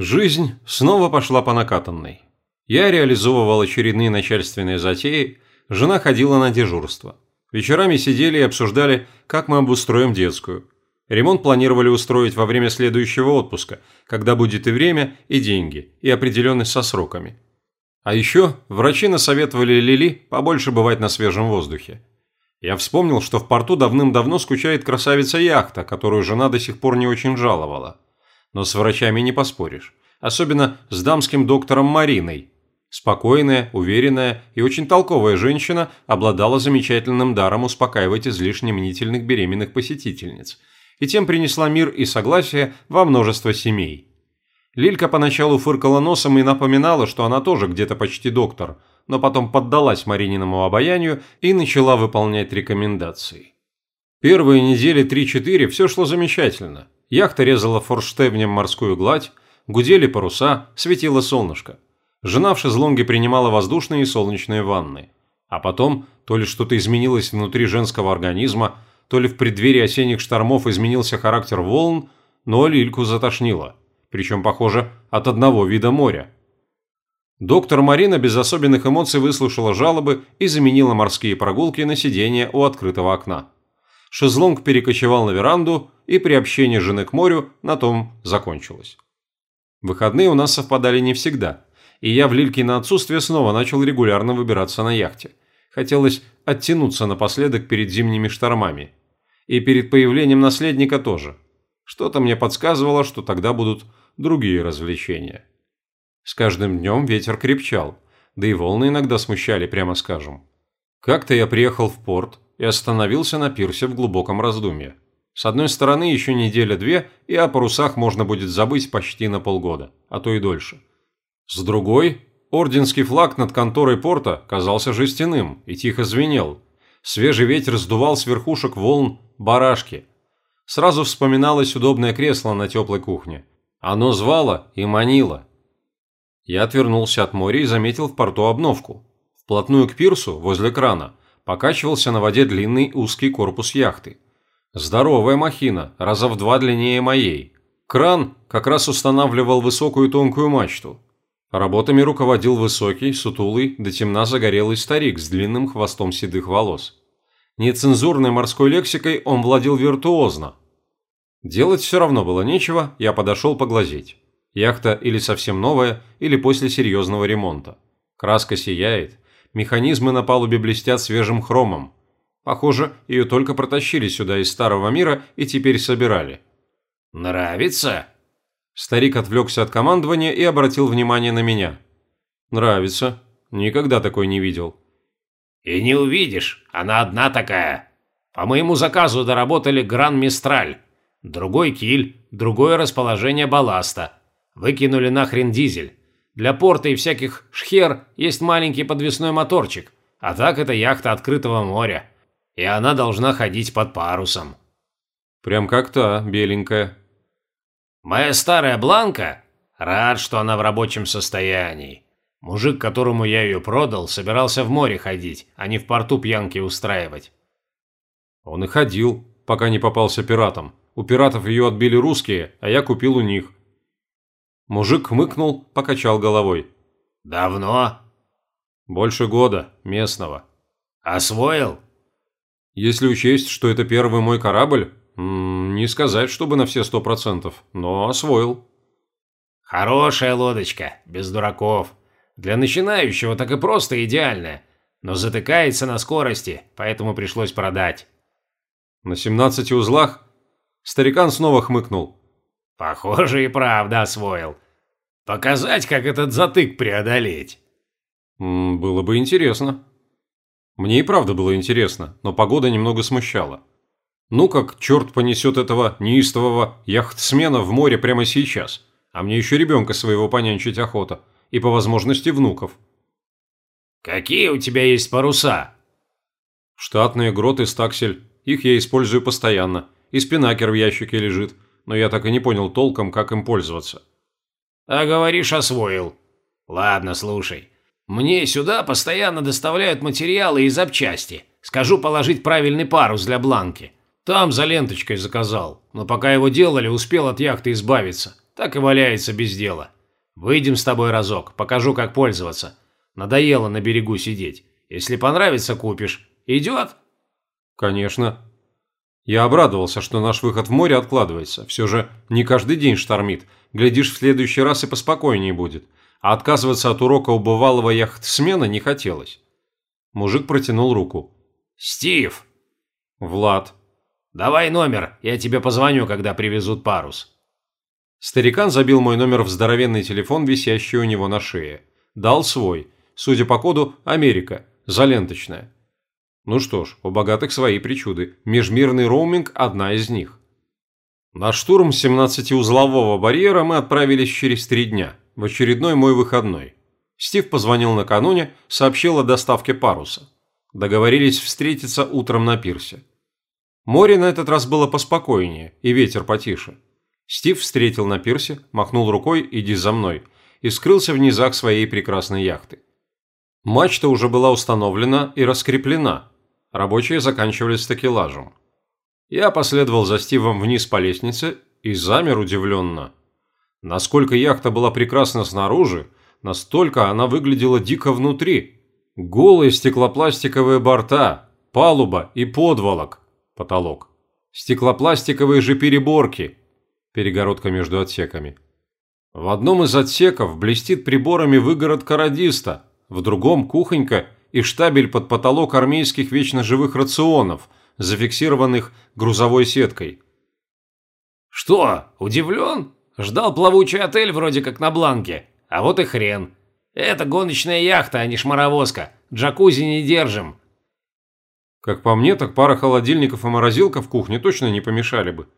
Жизнь снова пошла по накатанной. Я реализовывал очередные начальственные затеи, жена ходила на дежурство. Вечерами сидели и обсуждали, как мы обустроим детскую. Ремонт планировали устроить во время следующего отпуска, когда будет и время, и деньги, и определенность со сроками. А еще врачи насоветовали Лили побольше бывать на свежем воздухе. Я вспомнил, что в порту давным-давно скучает красавица-яхта, которую жена до сих пор не очень жаловала. Но с врачами не поспоришь. Особенно с дамским доктором Мариной. Спокойная, уверенная и очень толковая женщина обладала замечательным даром успокаивать излишне мнительных беременных посетительниц. И тем принесла мир и согласие во множество семей. Лилька поначалу фыркала носом и напоминала, что она тоже где-то почти доктор, но потом поддалась Марининому обаянию и начала выполнять рекомендации. Первые недели 3-4 все шло замечательно. Яхта резала форштевнем морскую гладь, гудели паруса, светило солнышко. Жена в шезлонге принимала воздушные и солнечные ванны. А потом то ли что-то изменилось внутри женского организма, то ли в преддверии осенних штормов изменился характер волн, но Лильку затошнило. Причем, похоже, от одного вида моря. Доктор Марина без особенных эмоций выслушала жалобы и заменила морские прогулки на сидение у открытого окна. Шезлонг перекочевал на веранду, и при общении жены к морю на том закончилось. Выходные у нас совпадали не всегда, и я в Лильке на отсутствие снова начал регулярно выбираться на яхте. Хотелось оттянуться напоследок перед зимними штормами. И перед появлением наследника тоже. Что-то мне подсказывало, что тогда будут другие развлечения. С каждым днем ветер крепчал, да и волны иногда смущали, прямо скажем. Как-то я приехал в порт и остановился на пирсе в глубоком раздумье. С одной стороны, еще неделя-две, и о парусах можно будет забыть почти на полгода, а то и дольше. С другой, орденский флаг над конторой порта казался жестяным и тихо звенел. Свежий ветер сдувал с верхушек волн барашки. Сразу вспоминалось удобное кресло на теплой кухне. Оно звало и манило. Я отвернулся от моря и заметил в порту обновку. Вплотную к пирсу, возле крана, покачивался на воде длинный узкий корпус яхты. Здоровая махина, раза в два длиннее моей. Кран как раз устанавливал высокую тонкую мачту. Работами руководил высокий, сутулый, до темна загорелый старик с длинным хвостом седых волос. Нецензурной морской лексикой он владел виртуозно. Делать все равно было нечего, я подошел поглазеть. Яхта или совсем новая, или после серьезного ремонта. Краска сияет, механизмы на палубе блестят свежим хромом. Похоже, ее только протащили сюда из Старого мира и теперь собирали. «Нравится?» Старик отвлекся от командования и обратил внимание на меня. «Нравится. Никогда такой не видел». «И не увидишь. Она одна такая. По моему заказу доработали Гран-Мистраль. Другой киль, другое расположение балласта. Выкинули нахрен дизель. Для порта и всяких шхер есть маленький подвесной моторчик. А так это яхта открытого моря. И она должна ходить под парусом». «Прям как та, беленькая», Моя старая Бланка? Рад, что она в рабочем состоянии. Мужик, которому я ее продал, собирался в море ходить, а не в порту пьянки устраивать. Он и ходил, пока не попался пиратам. У пиратов ее отбили русские, а я купил у них. Мужик хмыкнул, покачал головой. Давно? Больше года, местного. Освоил? Если учесть, что это первый мой корабль, не сказать, чтобы на все сто процентов, но освоил. Хорошая лодочка, без дураков. Для начинающего так и просто идеальная, но затыкается на скорости, поэтому пришлось продать. На 17 узлах старикан снова хмыкнул. Похоже, и правда освоил. Показать, как этот затык преодолеть. Было бы интересно. Мне и правда было интересно, но погода немного смущала. Ну как черт понесет этого неистового яхтсмена в море прямо сейчас, а мне еще ребенка своего понянчить охота, и по возможности внуков. Какие у тебя есть паруса? Штатные грот и стаксель, их я использую постоянно, и спинакер в ящике лежит, но я так и не понял толком, как им пользоваться. А говоришь, освоил. Ладно, слушай. Мне сюда постоянно доставляют материалы и запчасти. Скажу положить правильный парус для бланки. Там за ленточкой заказал, но пока его делали, успел от яхты избавиться. так и валяется без дела. Выйдем с тобой разок, покажу, как пользоваться. Надоело на берегу сидеть. Если понравится, купишь. Идет?» «Конечно». Я обрадовался, что наш выход в море откладывается. Все же не каждый день штормит. Глядишь, в следующий раз и поспокойнее будет. А отказываться от урока у бывалого яхтсмена не хотелось. Мужик протянул руку. «Стив!» «Влад». «Давай номер, я тебе позвоню, когда привезут парус». Старикан забил мой номер в здоровенный телефон, висящий у него на шее. Дал свой. Судя по коду, Америка. Заленточная. Ну что ж, у богатых свои причуды. Межмирный роуминг – одна из них. На штурм 17-узлового барьера мы отправились через три дня, в очередной мой выходной. Стив позвонил накануне, сообщил о доставке паруса. Договорились встретиться утром на пирсе. Море на этот раз было поспокойнее и ветер потише. Стив встретил на пирсе, махнул рукой «иди за мной» и скрылся в низах своей прекрасной яхты. Мачта уже была установлена и раскреплена, Рабочие заканчивали с такелажем. Я последовал за Стивом вниз по лестнице и замер удивленно. Насколько яхта была прекрасна снаружи, настолько она выглядела дико внутри. Голые стеклопластиковые борта, палуба и подволок, потолок. Стеклопластиковые же переборки, перегородка между отсеками. В одном из отсеков блестит приборами выгородка радиста, в другом кухонька и штабель под потолок армейских вечно живых рационов, зафиксированных грузовой сеткой. «Что, удивлен? Ждал плавучий отель вроде как на Бланке, а вот и хрен. Это гоночная яхта, а не шмаровозка. Джакузи не держим». Как по мне, так пара холодильников и морозилка в кухне точно не помешали бы.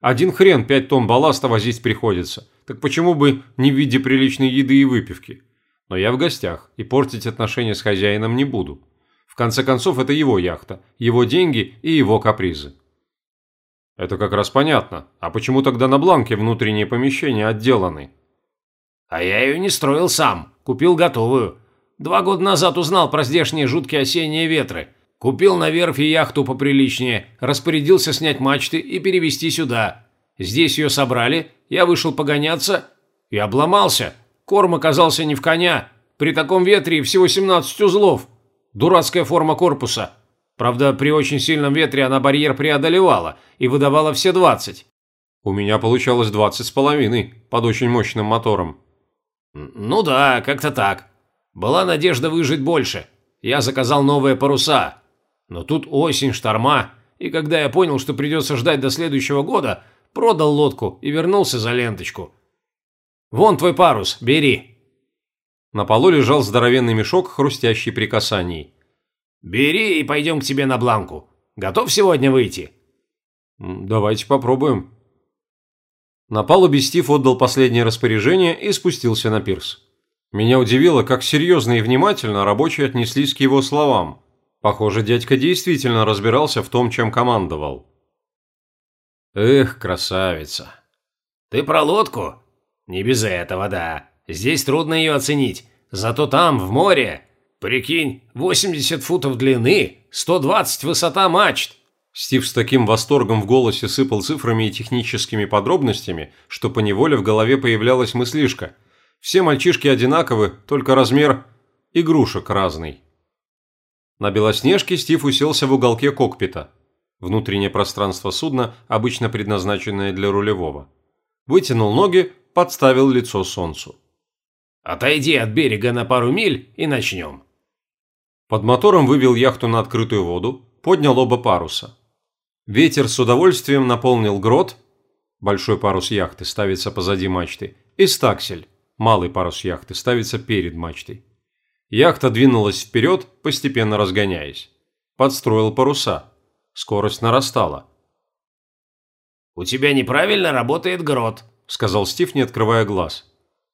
Один хрен пять тонн балласта возить приходится. Так почему бы не в виде приличной еды и выпивки? Но я в гостях и портить отношения с хозяином не буду. В конце концов, это его яхта, его деньги и его капризы. Это как раз понятно. А почему тогда на бланке внутренние помещения отделаны? А я ее не строил сам. Купил готовую. Два года назад узнал про здешние жуткие осенние ветры. Купил на верфи яхту поприличнее, распорядился снять мачты и перевезти сюда. Здесь ее собрали, я вышел погоняться и обломался. Корм оказался не в коня. При таком ветре всего 17 узлов. Дурацкая форма корпуса. Правда, при очень сильном ветре она барьер преодолевала и выдавала все 20. У меня получалось 20 с половиной, под очень мощным мотором. Ну да, как-то так. Была надежда выжить больше. Я заказал новые паруса. Но тут осень, шторма, и когда я понял, что придется ждать до следующего года, продал лодку и вернулся за ленточку. «Вон твой парус, бери!» На полу лежал здоровенный мешок, хрустящий при касании. «Бери и пойдем к тебе на бланку. Готов сегодня выйти?» «Давайте попробуем». На палубе Стив отдал последнее распоряжение и спустился на пирс. Меня удивило, как серьезно и внимательно рабочие отнеслись к его словам. Похоже, дядька действительно разбирался в том, чем командовал. «Эх, красавица!» «Ты про лодку?» Не без этого, да. Здесь трудно ее оценить. Зато там, в море... Прикинь, 80 футов длины, 120 высота мачт. Стив с таким восторгом в голосе сыпал цифрами и техническими подробностями, что поневоле в голове появлялась мыслишка. Все мальчишки одинаковы, только размер игрушек разный. На Белоснежке Стив уселся в уголке кокпита. Внутреннее пространство судна, обычно предназначенное для рулевого. Вытянул ноги, подставил лицо солнцу. «Отойди от берега на пару миль и начнем». Под мотором вывел яхту на открытую воду, поднял оба паруса. Ветер с удовольствием наполнил грот, большой парус яхты ставится позади мачты, и стаксель, малый парус яхты, ставится перед мачтой. Яхта двинулась вперед, постепенно разгоняясь. Подстроил паруса. Скорость нарастала. «У тебя неправильно работает грот», сказал Стив, не открывая глаз.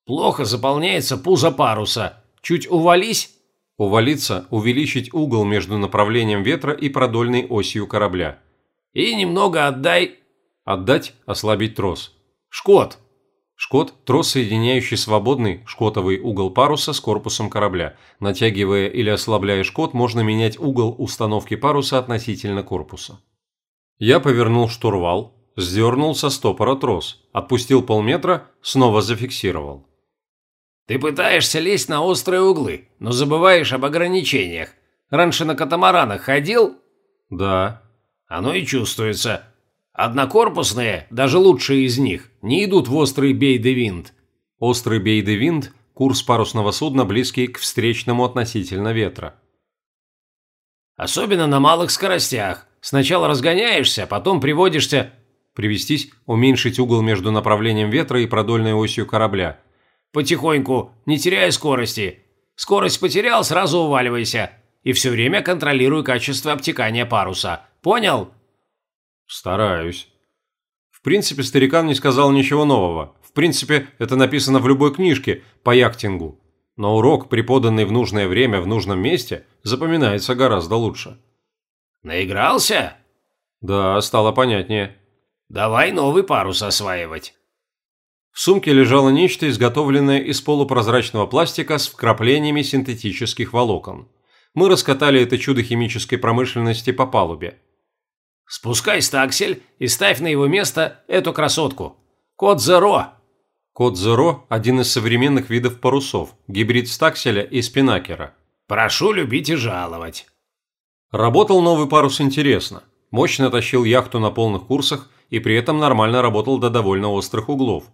«Плохо заполняется пузо паруса. Чуть увались?» Увалиться – увеличить угол между направлением ветра и продольной осью корабля. «И немного отдай...» Отдать – ослабить трос. «Шкот!» Шкот – трос, соединяющий свободный шкотовый угол паруса с корпусом корабля. Натягивая или ослабляя шкот, можно менять угол установки паруса относительно корпуса. Я повернул штурвал, сдернул со стопора трос, отпустил полметра, снова зафиксировал. «Ты пытаешься лезть на острые углы, но забываешь об ограничениях. Раньше на катамаранах ходил?» «Да». «Оно и чувствуется. Однокорпусные, даже лучшие из них, не идут в острый бей-де-винт». Острый бей-де-винт – курс парусного судна, близкий к встречному относительно ветра. «Особенно на малых скоростях. Сначала разгоняешься, потом приводишься...» Привестись, уменьшить угол между направлением ветра и продольной осью корабля. «Потихоньку, не теряя скорости. Скорость потерял, сразу уваливайся. И все время контролируй качество обтекания паруса. Понял?» «Стараюсь». В принципе, старикан не сказал ничего нового. В принципе, это написано в любой книжке по яхтингу. Но урок, преподанный в нужное время в нужном месте, запоминается гораздо лучше. «Наигрался?» «Да, стало понятнее». «Давай новый парус осваивать». В сумке лежало нечто, изготовленное из полупрозрачного пластика с вкраплениями синтетических волокон. Мы раскатали это чудо химической промышленности по палубе. «Спускай стаксель и ставь на его место эту красотку. Код Зеро!» Код Зеро – один из современных видов парусов, гибрид стакселя и спинакера. «Прошу любить и жаловать». Работал новый парус интересно. Мощно тащил яхту на полных курсах и при этом нормально работал до довольно острых углов.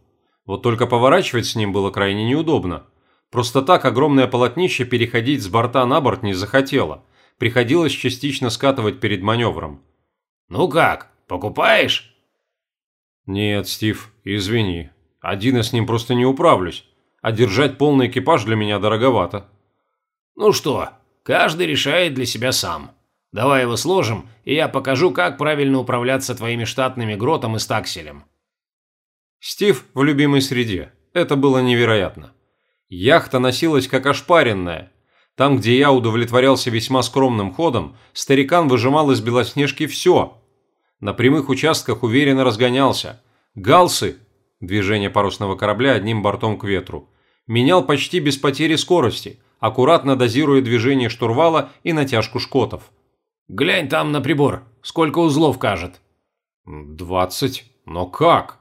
Вот только поворачивать с ним было крайне неудобно. Просто так огромное полотнище переходить с борта на борт не захотело. Приходилось частично скатывать перед маневром. «Ну как, покупаешь?» «Нет, Стив, извини. Один я с ним просто не управлюсь. А держать полный экипаж для меня дороговато». «Ну что, каждый решает для себя сам. Давай его сложим, и я покажу, как правильно управляться твоими штатными гротом и стакселем». Стив в любимой среде. Это было невероятно. Яхта носилась как ошпаренная. Там, где я удовлетворялся весьма скромным ходом, старикан выжимал из Белоснежки все. На прямых участках уверенно разгонялся. Галсы, движение парусного корабля одним бортом к ветру, менял почти без потери скорости, аккуратно дозируя движение штурвала и натяжку шкотов. «Глянь там на прибор, сколько узлов кажет». «Двадцать? Но как?»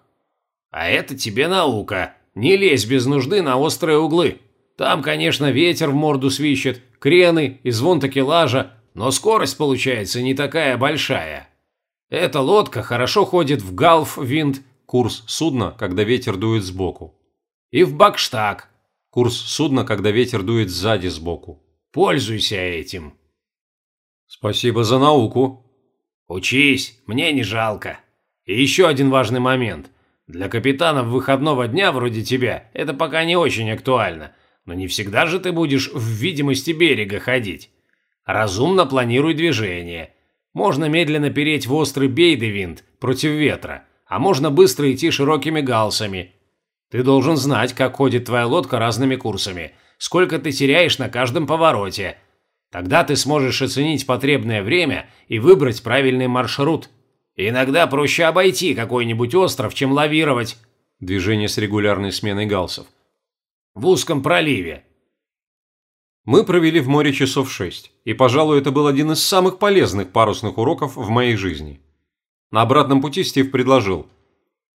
«А это тебе наука. Не лезь без нужды на острые углы. Там, конечно, ветер в морду свищет, крены и звон такелажа, но скорость получается не такая большая. Эта лодка хорошо ходит в галф-винт, курс судна, когда ветер дует сбоку. И в бакштаг, курс судна, когда ветер дует сзади сбоку. Пользуйся этим. Спасибо за науку. Учись, мне не жалко. И еще один важный момент – для капитанов выходного дня вроде тебя это пока не очень актуально, но не всегда же ты будешь в видимости берега ходить. Разумно планируй движение. Можно медленно переть в острый бейдевинт против ветра, а можно быстро идти широкими галсами. Ты должен знать, как ходит твоя лодка разными курсами, сколько ты теряешь на каждом повороте. Тогда ты сможешь оценить потребное время и выбрать правильный маршрут. Иногда проще обойти какой-нибудь остров, чем лавировать. Движение с регулярной сменой галсов. В узком проливе. Мы провели в море часов шесть, и, пожалуй, это был один из самых полезных парусных уроков в моей жизни. На обратном пути Стив предложил.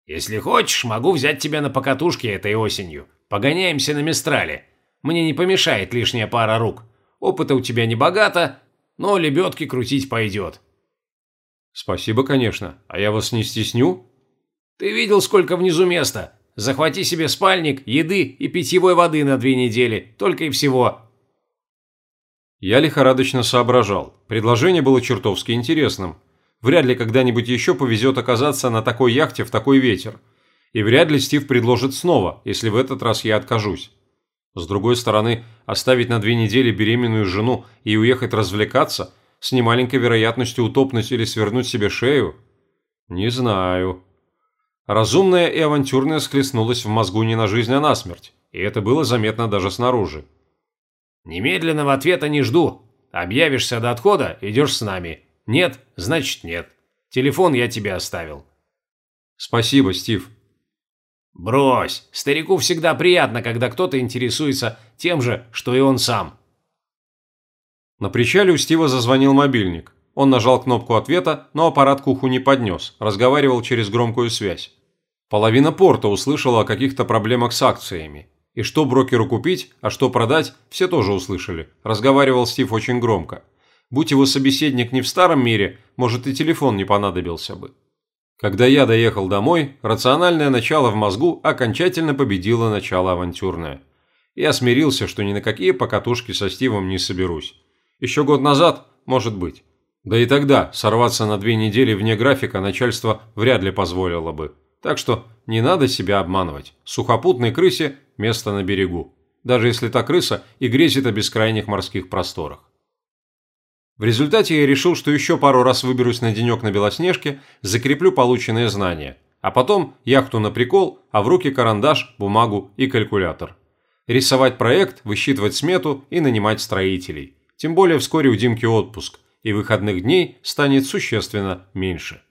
«Если хочешь, могу взять тебя на покатушке этой осенью. Погоняемся на Мистрале. Мне не помешает лишняя пара рук. Опыта у тебя не богато, но лебедки крутить пойдет. «Спасибо, конечно. А я вас не стесню?» «Ты видел, сколько внизу места? Захвати себе спальник, еды и питьевой воды на две недели. Только и всего». Я лихорадочно соображал. Предложение было чертовски интересным. Вряд ли когда-нибудь еще повезет оказаться на такой яхте в такой ветер. И вряд ли Стив предложит снова, если в этот раз я откажусь. С другой стороны, оставить на две недели беременную жену и уехать развлекаться – с немаленькой вероятностью утопнуть или свернуть себе шею? Не знаю. Разумное и авантюрное схлестнулось в мозгу не на жизнь, а на смерть, и это было заметно даже снаружи. «Немедленного ответа не жду. Объявишься до отхода, идешь с нами. Нет, значит нет. Телефон я тебе оставил». «Спасибо, Стив». «Брось, старику всегда приятно, когда кто-то интересуется тем же, что и он сам». На причале у Стива зазвонил мобильник. Он нажал кнопку ответа, но аппарат к уху не поднес, разговаривал через громкую связь. Половина порта услышала о каких-то проблемах с акциями. И что брокеру купить, а что продать, все тоже услышали. Разговаривал Стив очень громко. Будь его собеседник не в старом мире, может и телефон не понадобился бы. Когда я доехал домой, рациональное начало в мозгу окончательно победило начало авантюрное. Я смирился, что ни на какие покатушки со Стивом не соберусь. Еще год назад, может быть. Да и тогда сорваться на две недели вне графика начальство вряд ли позволило бы. Так что не надо себя обманывать. Сухопутной крысе место на берегу. Даже если та крыса и грезит о бескрайних морских просторах. В результате я решил, что еще пару раз выберусь на денек на Белоснежке, закреплю полученные знания. А потом яхту на прикол, а в руки карандаш, бумагу и калькулятор. Рисовать проект, высчитывать смету и нанимать строителей. Тем более вскоре у Димки отпуск, и выходных дней станет существенно меньше.